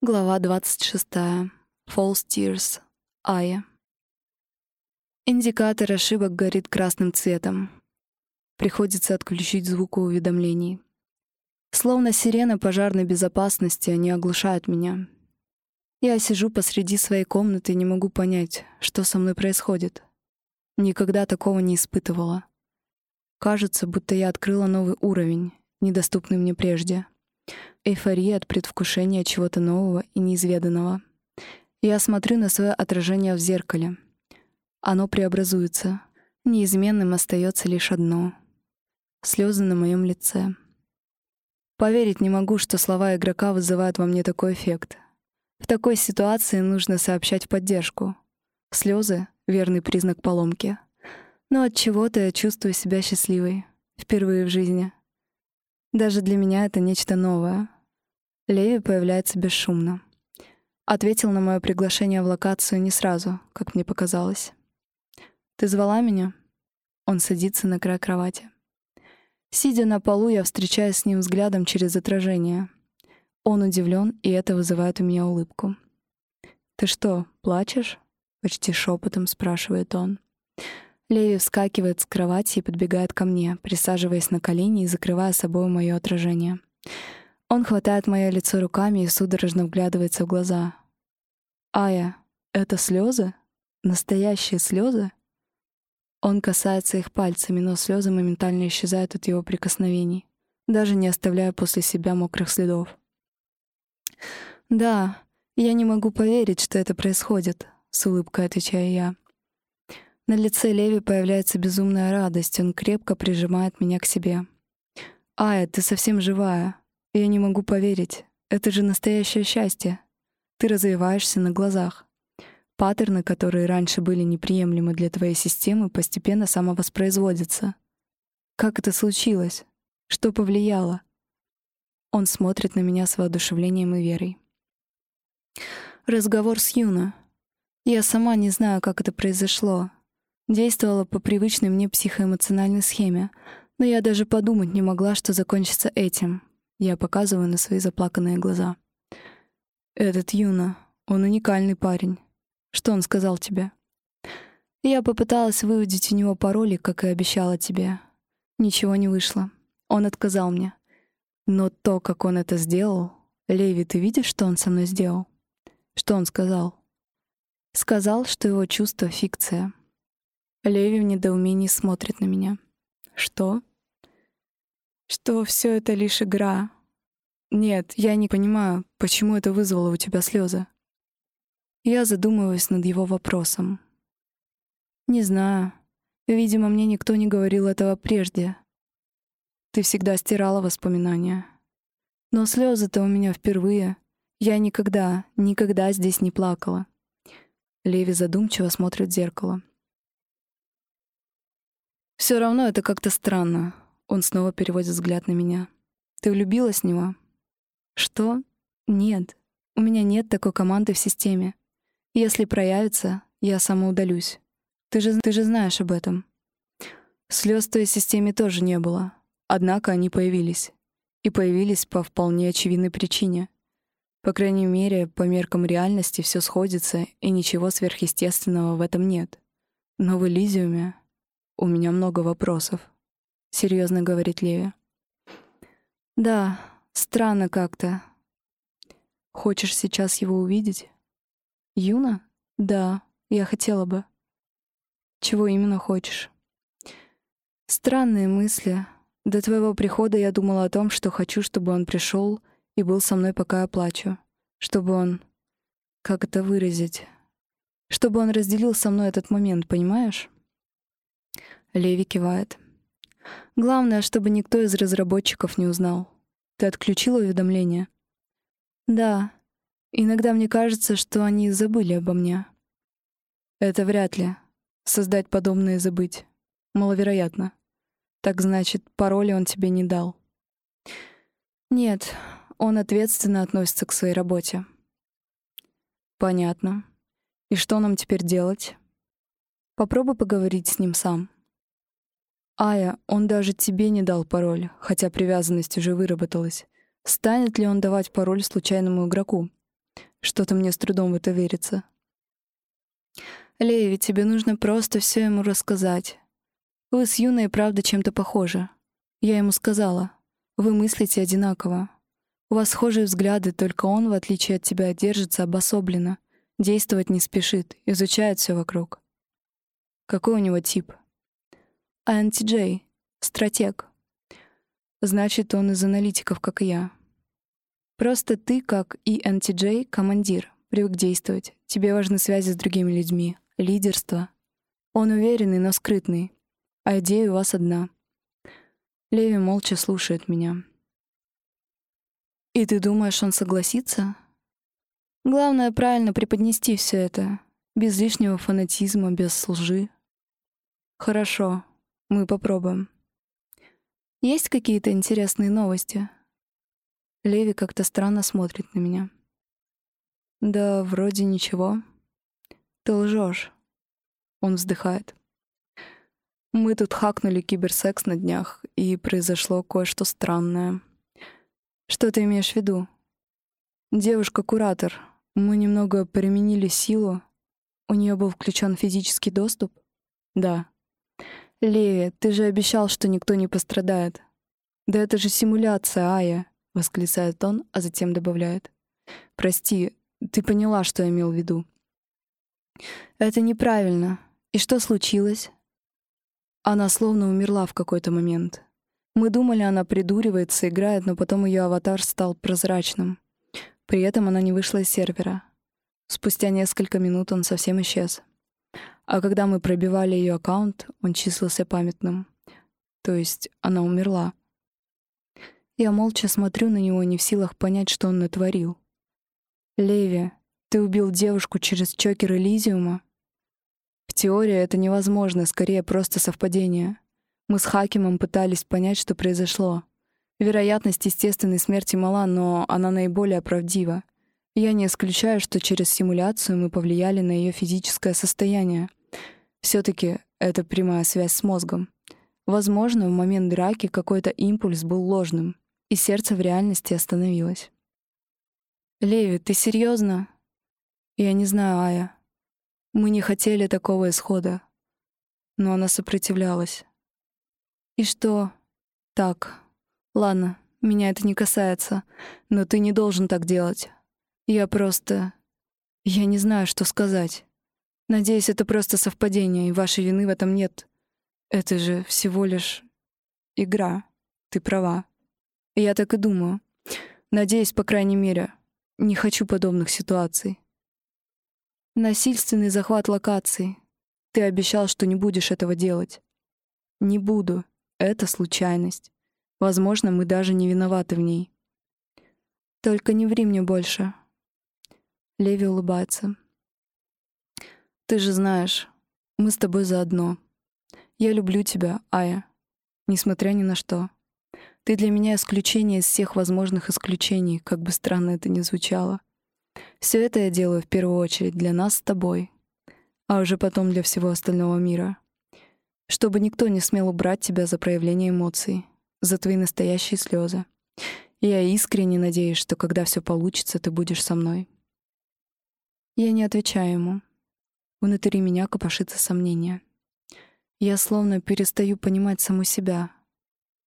Глава 26. False Tears. Ая. Индикатор ошибок горит красным цветом. Приходится отключить звук уведомлений. Словно сирена пожарной безопасности, они оглушают меня. Я сижу посреди своей комнаты и не могу понять, что со мной происходит. Никогда такого не испытывала. Кажется, будто я открыла новый уровень, недоступный мне прежде — Эйфория от предвкушения чего-то нового и неизведанного. Я смотрю на свое отражение в зеркале. Оно преобразуется. Неизменным остается лишь одно — слезы на моем лице. Поверить не могу, что слова игрока вызывают во мне такой эффект. В такой ситуации нужно сообщать поддержку. Слезы — верный признак поломки. Но от чего-то я чувствую себя счастливой. Впервые в жизни. Даже для меня это нечто новое. Леви появляется бесшумно. Ответил на мое приглашение в локацию не сразу, как мне показалось. «Ты звала меня?» Он садится на край кровати. Сидя на полу, я встречаюсь с ним взглядом через отражение. Он удивлен, и это вызывает у меня улыбку. «Ты что, плачешь?» — почти шепотом спрашивает он. Леви вскакивает с кровати и подбегает ко мне, присаживаясь на колени и закрывая собой мое отражение. Он хватает мое лицо руками и судорожно вглядывается в глаза. «Ая, это слезы? Настоящие слезы?» Он касается их пальцами, но слезы моментально исчезают от его прикосновений, даже не оставляя после себя мокрых следов. «Да, я не могу поверить, что это происходит», — с улыбкой отвечаю я. На лице Леви появляется безумная радость, он крепко прижимает меня к себе. «Ая, ты совсем живая. Я не могу поверить. Это же настоящее счастье. Ты развиваешься на глазах. Паттерны, которые раньше были неприемлемы для твоей системы, постепенно самовоспроизводятся. Как это случилось? Что повлияло?» Он смотрит на меня с воодушевлением и верой. Разговор с Юна. Я сама не знаю, как это произошло, Действовала по привычной мне психоэмоциональной схеме, но я даже подумать не могла, что закончится этим. Я показываю на свои заплаканные глаза. «Этот Юна, он уникальный парень. Что он сказал тебе?» Я попыталась выудить у него пароли, как и обещала тебе. Ничего не вышло. Он отказал мне. Но то, как он это сделал... Леви, ты видишь, что он со мной сделал? Что он сказал? Сказал, что его чувство — фикция. Леви в недоумении смотрит на меня. Что? Что все это лишь игра? Нет, я не понимаю, почему это вызвало у тебя слезы. Я задумываюсь над его вопросом. Не знаю. Видимо, мне никто не говорил этого прежде. Ты всегда стирала воспоминания. Но слезы-то у меня впервые. Я никогда, никогда здесь не плакала. Леви задумчиво смотрит в зеркало. Все равно это как-то странно. Он снова переводит взгляд на меня. Ты влюбилась в него? Что? Нет. У меня нет такой команды в системе. Если проявится, я самоудалюсь. Ты же, ты же знаешь об этом. Слез в твоей системе тоже не было. Однако они появились. И появились по вполне очевидной причине. По крайней мере, по меркам реальности все сходится, и ничего сверхъестественного в этом нет. Но в Элизиуме «У меня много вопросов», — серьезно говорит Леви. «Да, странно как-то. Хочешь сейчас его увидеть?» «Юна? Да, я хотела бы». «Чего именно хочешь?» «Странные мысли. До твоего прихода я думала о том, что хочу, чтобы он пришел и был со мной, пока я плачу. Чтобы он... Как это выразить? Чтобы он разделил со мной этот момент, понимаешь?» Леви кивает. Главное, чтобы никто из разработчиков не узнал. Ты отключил уведомления? Да. Иногда мне кажется, что они забыли обо мне. Это вряд ли. Создать подобное и забыть. Маловероятно. Так значит, пароли он тебе не дал. Нет, он ответственно относится к своей работе. Понятно. И что нам теперь делать? Попробуй поговорить с ним сам. «Ая, он даже тебе не дал пароль, хотя привязанность уже выработалась. Станет ли он давать пароль случайному игроку?» Что-то мне с трудом в это верится. Леви, тебе нужно просто все ему рассказать. Вы с Юной правда чем-то похожи. Я ему сказала. Вы мыслите одинаково. У вас схожие взгляды, только он, в отличие от тебя, держится обособленно, действовать не спешит, изучает все вокруг. Какой у него тип? INTJ. Стратег. Значит, он из аналитиков, как и я. Просто ты, как ENTJ, командир, привык действовать. Тебе важны связи с другими людьми, лидерство. Он уверенный, но скрытный. А идея у вас одна. Леви молча слушает меня. «И ты думаешь, он согласится?» «Главное, правильно преподнести все это. Без лишнего фанатизма, без лжи. Хорошо, мы попробуем. Есть какие-то интересные новости? Леви как-то странно смотрит на меня. Да, вроде ничего. Ты лжешь. Он вздыхает. Мы тут хакнули киберсекс на днях, и произошло кое-что странное. Что ты имеешь в виду? Девушка-куратор. Мы немного применили силу. У нее был включен физический доступ? Да. «Леви, ты же обещал, что никто не пострадает». «Да это же симуляция, Ая», — восклицает он, а затем добавляет. «Прости, ты поняла, что я имел в виду». «Это неправильно. И что случилось?» Она словно умерла в какой-то момент. Мы думали, она придуривается, играет, но потом ее аватар стал прозрачным. При этом она не вышла из сервера. Спустя несколько минут он совсем исчез. А когда мы пробивали ее аккаунт, он числился памятным. То есть она умерла. Я молча смотрю на него, не в силах понять, что он натворил. «Леви, ты убил девушку через чокер Элизиума?» В теории это невозможно, скорее просто совпадение. Мы с Хакимом пытались понять, что произошло. Вероятность естественной смерти мала, но она наиболее правдива. Я не исключаю, что через симуляцию мы повлияли на ее физическое состояние. Все-таки это прямая связь с мозгом. Возможно, в момент драки какой-то импульс был ложным, и сердце в реальности остановилось. «Леви, ты серьезно? «Я не знаю, Ая. Мы не хотели такого исхода. Но она сопротивлялась. И что? Так. Ладно, меня это не касается, но ты не должен так делать. Я просто... Я не знаю, что сказать. Надеюсь, это просто совпадение, и вашей вины в этом нет. Это же всего лишь игра. Ты права. Я так и думаю. Надеюсь, по крайней мере. Не хочу подобных ситуаций. Насильственный захват локации. Ты обещал, что не будешь этого делать. Не буду. Это случайность. Возможно, мы даже не виноваты в ней. Только не ври мне больше. Леви улыбается. Ты же знаешь, мы с тобой заодно. Я люблю тебя, Ая, несмотря ни на что. Ты для меня исключение из всех возможных исключений, как бы странно это ни звучало. Все это я делаю в первую очередь для нас с тобой, а уже потом для всего остального мира. Чтобы никто не смел убрать тебя за проявление эмоций, за твои настоящие слезы. я искренне надеюсь, что когда все получится, ты будешь со мной. Я не отвечаю ему. Внутри меня копошится сомнение. Я словно перестаю понимать саму себя.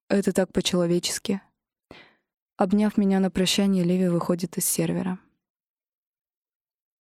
Это так по-человечески. Обняв меня на прощание, Леви выходит из сервера.